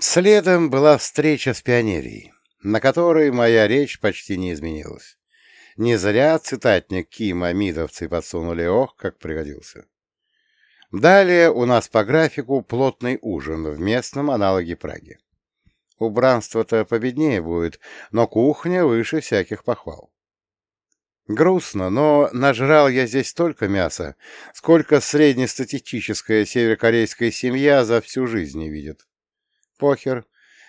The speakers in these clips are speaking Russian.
Следом была встреча с пионерией, на которой моя речь почти не изменилась. Не зря цитатник Кима мидовцы подсунули ох, как пригодился. Далее у нас по графику плотный ужин в местном аналоге Праги. Убранство-то победнее будет, но кухня выше всяких похвал. Грустно, но нажрал я здесь столько мяса, сколько среднестатистическая северокорейская семья за всю жизнь не видит. Похер.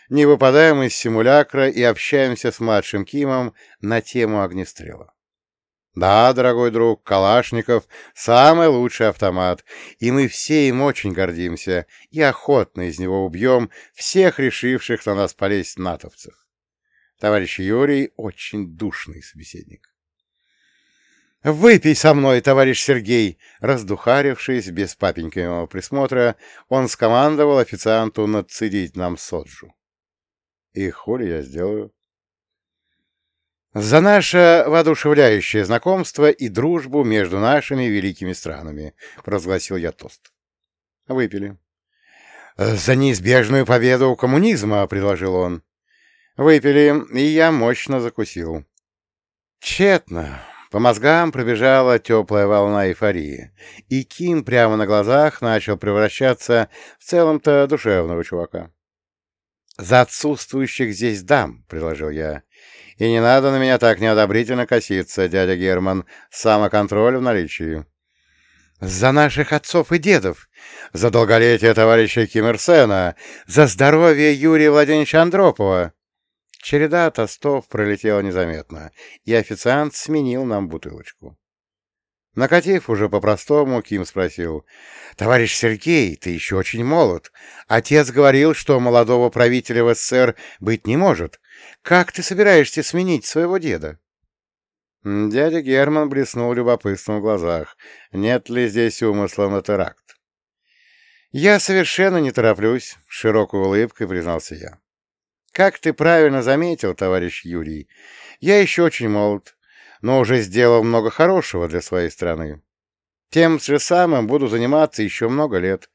Не выпадаем из симулякра и общаемся с младшим Кимом на тему огнестрела. Да, дорогой друг, Калашников — самый лучший автомат, и мы все им очень гордимся и охотно из него убьем всех решивших на нас полезть натовцев. Товарищ Юрий — очень душный собеседник. «Выпей со мной, товарищ Сергей!» Раздухарившись, без папенькиного присмотра, он скомандовал официанту надцедить нам соджу. «И хули я сделаю?» «За наше воодушевляющее знакомство и дружбу между нашими великими странами», — провозгласил я тост. Выпили. «За неизбежную победу коммунизма», — предложил он. Выпили, и я мощно закусил. Тщетно. По мозгам пробежала теплая волна эйфории, и Ким прямо на глазах начал превращаться в целом-то душевного чувака. «За отсутствующих здесь дам», — предложил я. «И не надо на меня так неодобрительно коситься, дядя Герман. Самоконтроль в наличии». «За наших отцов и дедов, за долголетие товарища Ким Ир Сена, за здоровье Юрия Владимировича Андропова», Череда тостов пролетела незаметно, и официант сменил нам бутылочку. Накатив уже по-простому, Ким спросил, «Товарищ Сергей, ты еще очень молод. Отец говорил, что молодого правителя в СССР быть не может. Как ты собираешься сменить своего деда?» Дядя Герман блеснул любопытством в глазах. Нет ли здесь умысла на теракт? «Я совершенно не тороплюсь», — широкой улыбкой признался я. Как ты правильно заметил, товарищ Юрий, я еще очень молод, но уже сделал много хорошего для своей страны. Тем же самым буду заниматься еще много лет.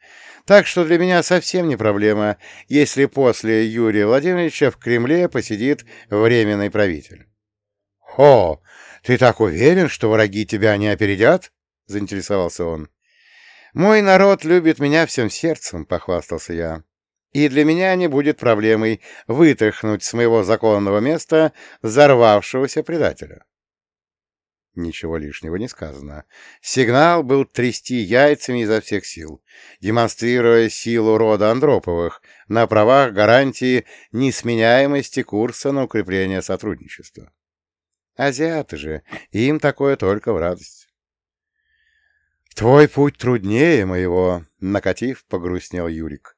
Так что для меня совсем не проблема, если после Юрия Владимировича в Кремле посидит временный правитель. — О, ты так уверен, что враги тебя не опередят? — заинтересовался он. — Мой народ любит меня всем сердцем, — похвастался я и для меня не будет проблемой вытряхнуть с моего законного места взорвавшегося предателя. Ничего лишнего не сказано. Сигнал был трясти яйцами изо всех сил, демонстрируя силу рода Андроповых на правах гарантии несменяемости курса на укрепление сотрудничества. Азиаты же, им такое только в радость. «Твой путь труднее моего», — накатив, погрустнел Юрик.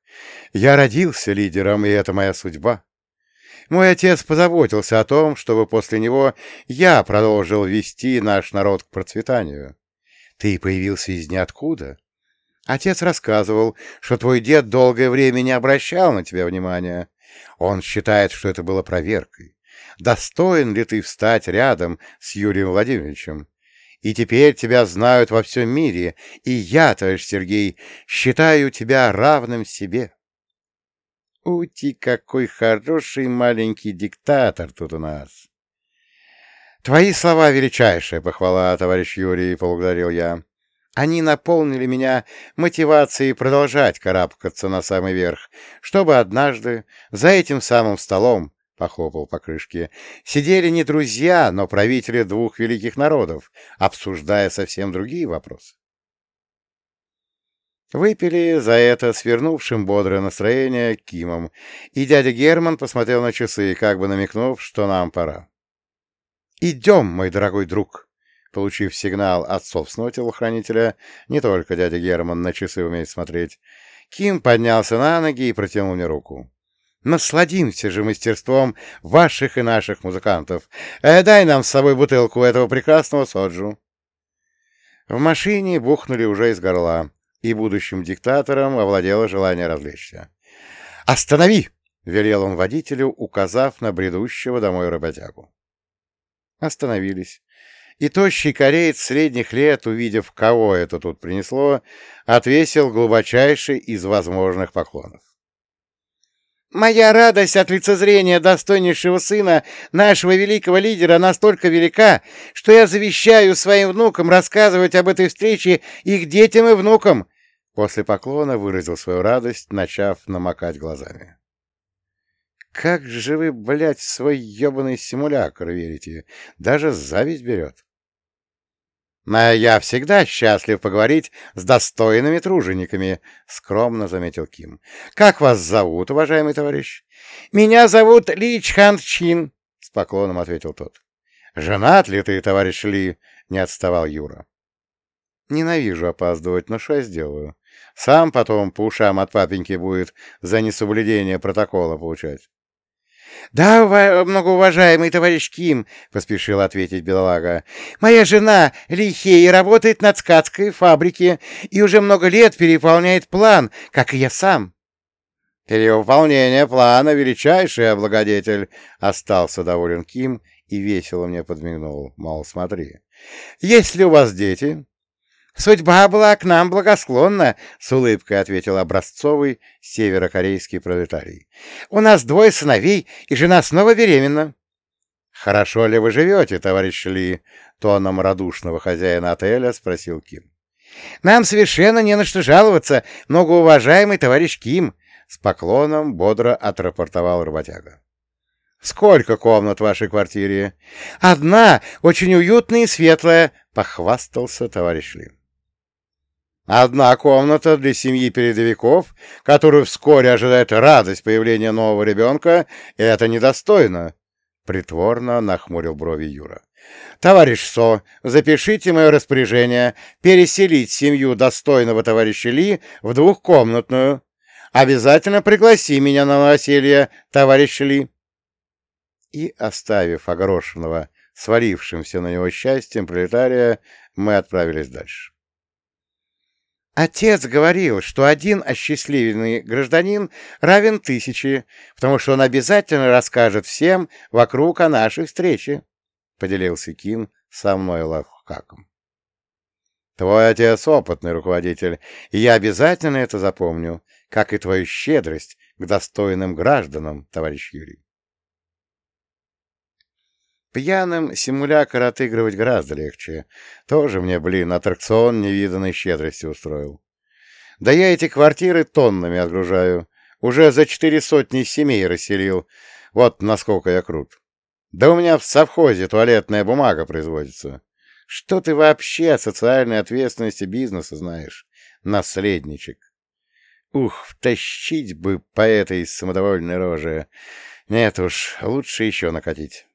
Я родился лидером, и это моя судьба. Мой отец позаботился о том, чтобы после него я продолжил вести наш народ к процветанию. Ты появился из ниоткуда. Отец рассказывал, что твой дед долгое время не обращал на тебя внимания. Он считает, что это было проверкой. Достоин ли ты встать рядом с Юрием Владимировичем? И теперь тебя знают во всем мире, и я, товарищ Сергей, считаю тебя равным себе. Ути, какой хороший маленький диктатор тут у нас. Твои слова — величайшая похвала, товарищ Юрий, — поблагодарил я. Они наполнили меня мотивацией продолжать карабкаться на самый верх, чтобы однажды за этим самым столом — похлопал по крышке, — сидели не друзья, но правители двух великих народов, обсуждая совсем другие вопросы. Выпили за это свернувшим бодрое настроение Кимом, и дядя Герман посмотрел на часы, как бы намекнув, что нам пора. «Идем, мой дорогой друг!» Получив сигнал от собственного телохранителя, не только дядя Герман на часы умеет смотреть, Ким поднялся на ноги и протянул мне руку. Насладимся же мастерством ваших и наших музыкантов. Э, дай нам с собой бутылку этого прекрасного соджу. В машине бухнули уже из горла, и будущим диктатором овладело желание развлечься. «Останови!» — велел он водителю, указав на бредущего домой работягу. Остановились. И тощий кореец средних лет, увидев, кого это тут принесло, отвесил глубочайший из возможных поклонов. Моя радость от лицезрения достойнейшего сына нашего великого лидера настолько велика, что я завещаю своим внукам рассказывать об этой встрече их детям и внукам. После поклона выразил свою радость, начав намокать глазами. Как же вы, блядь, свой ебаный симулятор верите? Даже зависть берет. Но я всегда счастлив поговорить с достойными тружениками, — скромно заметил Ким. — Как вас зовут, уважаемый товарищ? — Меня зовут Ли Чхан Чин, — с поклоном ответил тот. — Женат ли ты, товарищ Ли? — не отставал Юра. — Ненавижу опаздывать, но что я сделаю? Сам потом по ушам от папеньки будет за несоблюдение протокола получать. — Да, многоуважаемый товарищ Ким, — поспешил ответить бедолага, — моя жена Лихей работает на ткацкой фабрике и уже много лет переполняет план, как и я сам. — Перевыполнение плана — величайший облагодетель, — остался доволен Ким и весело мне подмигнул, мол, смотри. — Есть ли у вас дети? «Судьба была к нам благосклонна», — с улыбкой ответил образцовый северокорейский пролетарий. «У нас двое сыновей, и жена снова беременна». «Хорошо ли вы живете, товарищ Ли?» — тоном радушного хозяина отеля спросил Ким. «Нам совершенно не на что жаловаться, многоуважаемый товарищ Ким», — с поклоном бодро отрапортовал работяга. «Сколько комнат в вашей квартире?» «Одна, очень уютная и светлая», — похвастался товарищ Ли. Одна комната для семьи передовиков, которую вскоре ожидает радость появления нового ребенка, это недостойно. Притворно нахмурил брови Юра. «Товарищ Со, запишите мое распоряжение переселить семью достойного товарища Ли в двухкомнатную. Обязательно пригласи меня на новоселье, товарищ Ли». И, оставив огорошенного, свалившимся на него счастьем пролетария, мы отправились дальше. Отец говорил, что один осчастливленный гражданин равен тысяче, потому что он обязательно расскажет всем вокруг о нашей встрече, — поделился Кин со мной лайфхаком. Твой отец опытный руководитель, и я обязательно это запомню, как и твою щедрость к достойным гражданам, товарищ Юрий. Пьяным симулятор отыгрывать гораздо легче. Тоже мне, блин, аттракцион невиданной щедрости устроил. Да я эти квартиры тоннами отгружаю. Уже за четыре сотни семей расселил. Вот насколько я крут. Да у меня в совхозе туалетная бумага производится. Что ты вообще о социальной ответственности бизнеса знаешь, наследничек? Ух, втащить бы по этой самодовольной роже. Нет уж, лучше еще накатить.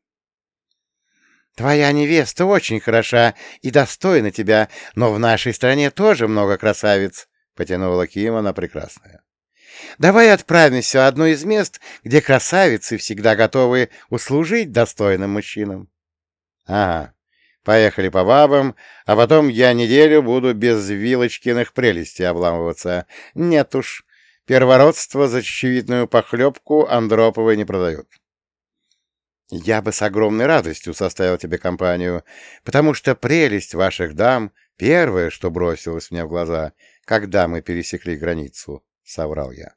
Твоя невеста очень хороша и достойна тебя, но в нашей стране тоже много красавиц, — потянула Кима на прекрасное. Давай отправимся в одно из мест, где красавицы всегда готовы услужить достойным мужчинам. Ага, поехали по бабам, а потом я неделю буду без вилочкиных прелестей обламываться. Нет уж, первородство за чечевидную похлебку Андроповой не продают. Я бы с огромной радостью составил тебе компанию, потому что прелесть ваших дам — первое, что бросилось мне в глаза, когда мы пересекли границу, — соврал я.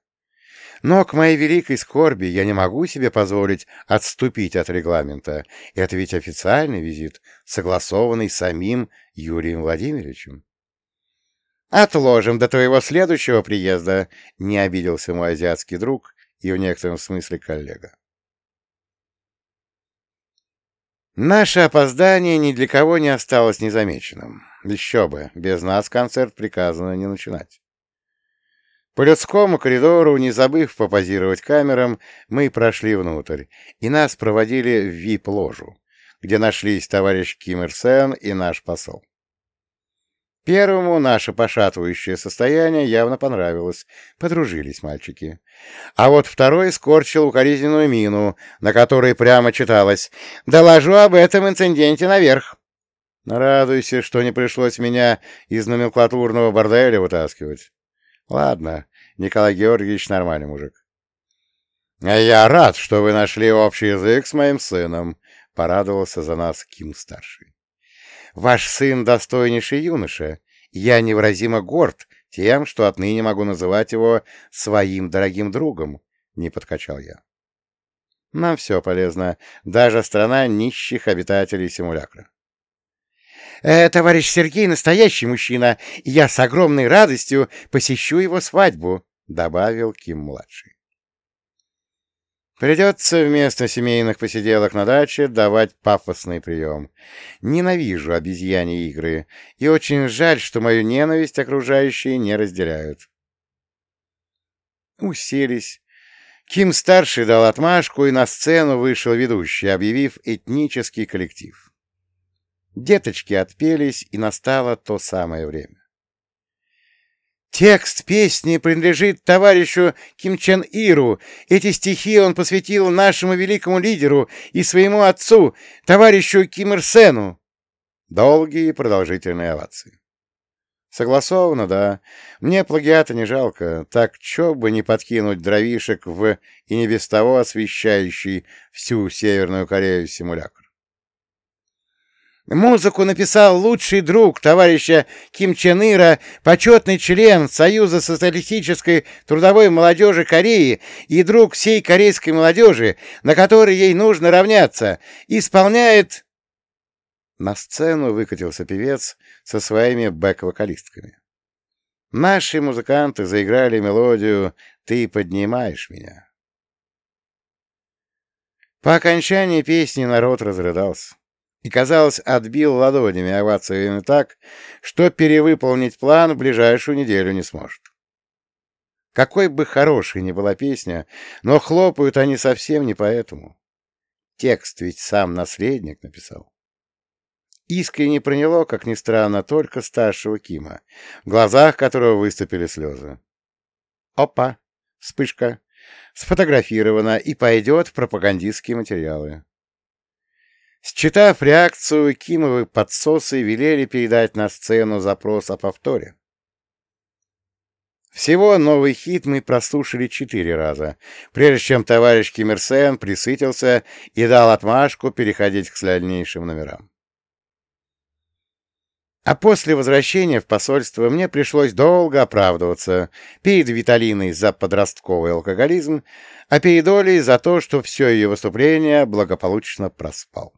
Но к моей великой скорби я не могу себе позволить отступить от регламента. Это ведь официальный визит, согласованный самим Юрием Владимировичем. «Отложим до твоего следующего приезда», — не обиделся мой азиатский друг и в некотором смысле коллега. Наше опоздание ни для кого не осталось незамеченным. Еще бы, без нас концерт приказано не начинать. По людскому коридору, не забыв попозировать камерам, мы прошли внутрь, и нас проводили в вип-ложу, где нашлись товарищ Ким Ир Сен и наш посол. Первому наше пошатывающее состояние явно понравилось, подружились мальчики. А вот второй скорчил укоризненную мину, на которой прямо читалось «Доложу об этом инциденте наверх». Радуйся, что не пришлось меня из номенклатурного борделя вытаскивать. Ладно, Николай Георгиевич нормальный мужик. А я рад, что вы нашли общий язык с моим сыном, — порадовался за нас Ким-старший. Ваш сын достойнейший юноша. Я невыразимо горд тем, что отныне могу называть его своим дорогим другом, — не подкачал я. Нам все полезно, даже страна нищих обитателей симулякра. «Э, «Товарищ Сергей настоящий мужчина, и я с огромной радостью посещу его свадьбу», — добавил Ким-младший. Придется вместо семейных посиделок на даче давать пафосный прием. Ненавижу обезьяне игры, и очень жаль, что мою ненависть окружающие не разделяют. Уселись, Ким-старший дал отмашку, и на сцену вышел ведущий, объявив этнический коллектив. Деточки отпелись, и настало то самое время. Текст песни принадлежит товарищу Ким Чен Иру. Эти стихи он посвятил нашему великому лидеру и своему отцу, товарищу Ким Ир Сену. Долгие продолжительные овации. Согласовано, да. Мне плагиата не жалко. Так чё бы не подкинуть дровишек в и не без того освещающий всю Северную Корею симулятор. Музыку написал лучший друг товарища Ким Чен Ира, почетный член Союза социалистической трудовой молодежи Кореи и друг всей корейской молодежи, на которой ей нужно равняться, исполняет на сцену выкатился певец со своими бэк-вокалистками. Наши музыканты заиграли мелодию «Ты поднимаешь меня». По окончании песни народ разрыдался и, казалось, отбил ладонями овациями так, что перевыполнить план в ближайшую неделю не сможет. Какой бы хорошей ни была песня, но хлопают они совсем не поэтому. Текст ведь сам наследник написал. Искренне проняло, как ни странно, только старшего Кима, в глазах которого выступили слезы. Опа! Вспышка! Сфотографирована и пойдет в пропагандистские материалы. Считав реакцию, Кимовы подсосы велели передать на сцену запрос о повторе. Всего новый хит мы прослушали четыре раза, прежде чем товарищ Ким Ир Сен присытился и дал отмашку переходить к дальнейшим номерам. А после возвращения в посольство мне пришлось долго оправдываться перед Виталиной за подростковый алкоголизм, а перед Олей за то, что все ее выступление благополучно проспал.